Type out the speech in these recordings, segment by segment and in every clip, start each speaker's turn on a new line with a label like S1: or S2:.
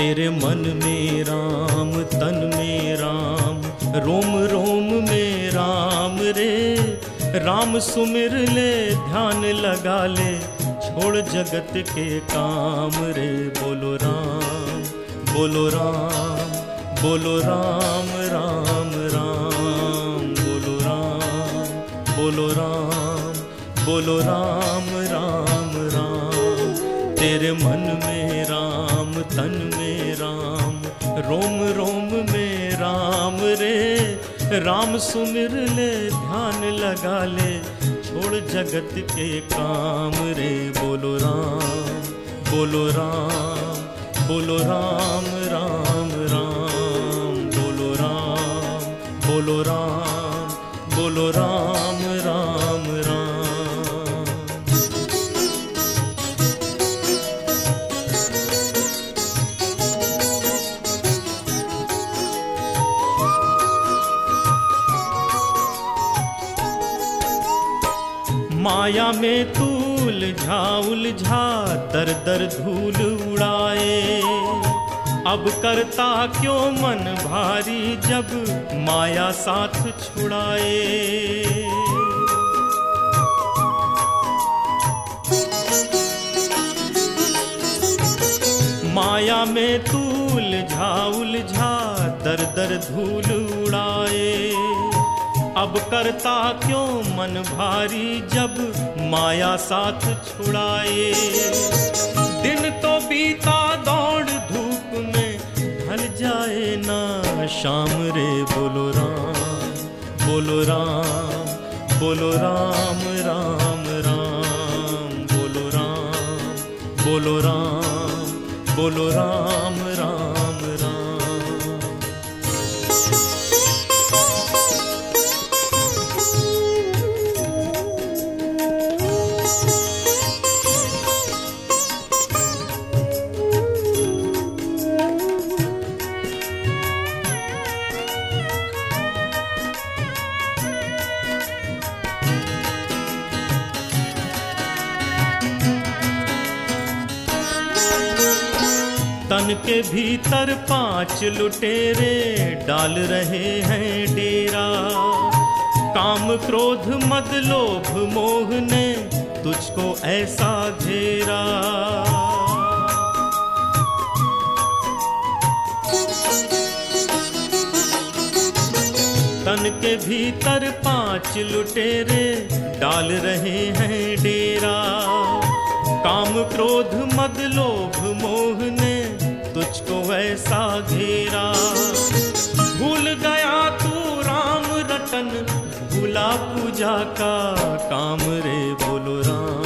S1: तेरे मन में राम, तन में राम, रोम रोम में राम रे। राम सुमिर ले, ध्यान लगा ले, छोड़ जगत के काम रे। बोलो राम बोलो राम बोलो राम राम राम, बोलो राम बोलो राम बोलो राम राम राम। तेरे मन में तन में राम, रोम रोम में राम रे। राम सुमिर ले ध्यान लगा ले, छोड़ जगत के काम रे। बोलो राम बोलो राम बोलो राम राम। माया में तू उलझा उलझा दर दर धूल उड़ाए। अब करता क्यों मन भारी जब माया साथ छुड़ाए? माया में तू उलझा उलझा दर दर धूल उड़ाए। अब करता क्यों मन भारी जब माया साथ छुड़ाए? दिन तो बीता, दौड़ धूप में ढल जाए ना। शाम रे बोलो राम बोलो राम बोलो राम राम राम, बोलो राम बोलो राम बोलो राम राम। तन के भीतर पाँच लुटेरे डाल रहे हैं डेरा। काम क्रोध, मद, लोभ, मोह ने तुझको ऐसा घेरा। तन के भीतर पाँच लुटेरे डाल रहे हैं डेरा। काम क्रोध, मद, लोभ, मोह ने तुझको वैसा घेरा। भूल गया तू राम रतन, भूला पूजा का काम रे, बोलो राम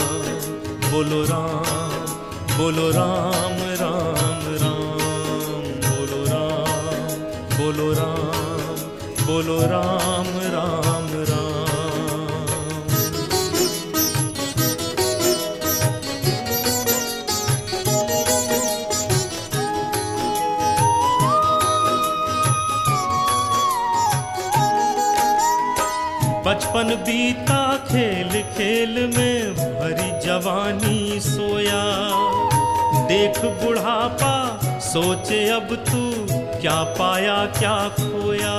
S1: बोलो राम बोलो राम राम राम, बोलो राम बोलो राम बोलो राम राम। बचपन बीता खेल खेल में भरी जवानी सोया। देख बुढ़ापा, सोचे अब तू क्या पाया, क्या खोया।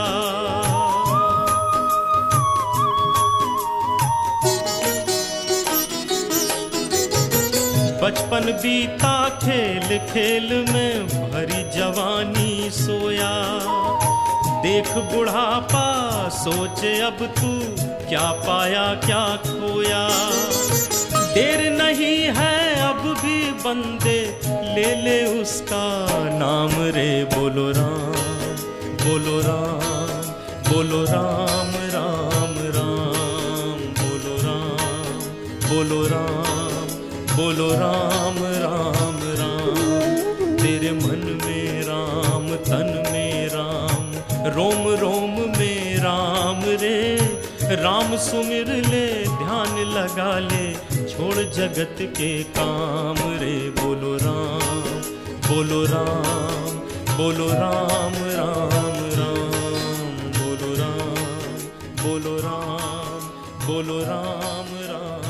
S1: बचपन बीता खेल खेल में भरी जवानी सोया। देख बुढ़ापा, सोचे अब तू क्या पाया, क्या खोया। देर नहीं है, अब भी बंदे ले ले उसका नाम रे, बोलो राम बोलो राम बोलो राम राम राम, बोलो राम बोलो राम बोलो राम राम राम। तेरे मन राम, रोम में राम रे। राम सुमिर ले, ध्यान लगा ले। छोड़ जगत के काम रे। बोलो राम बोलो राम बोलो राम राम राम। बोलो राम बोलो राम बोलो राम राम।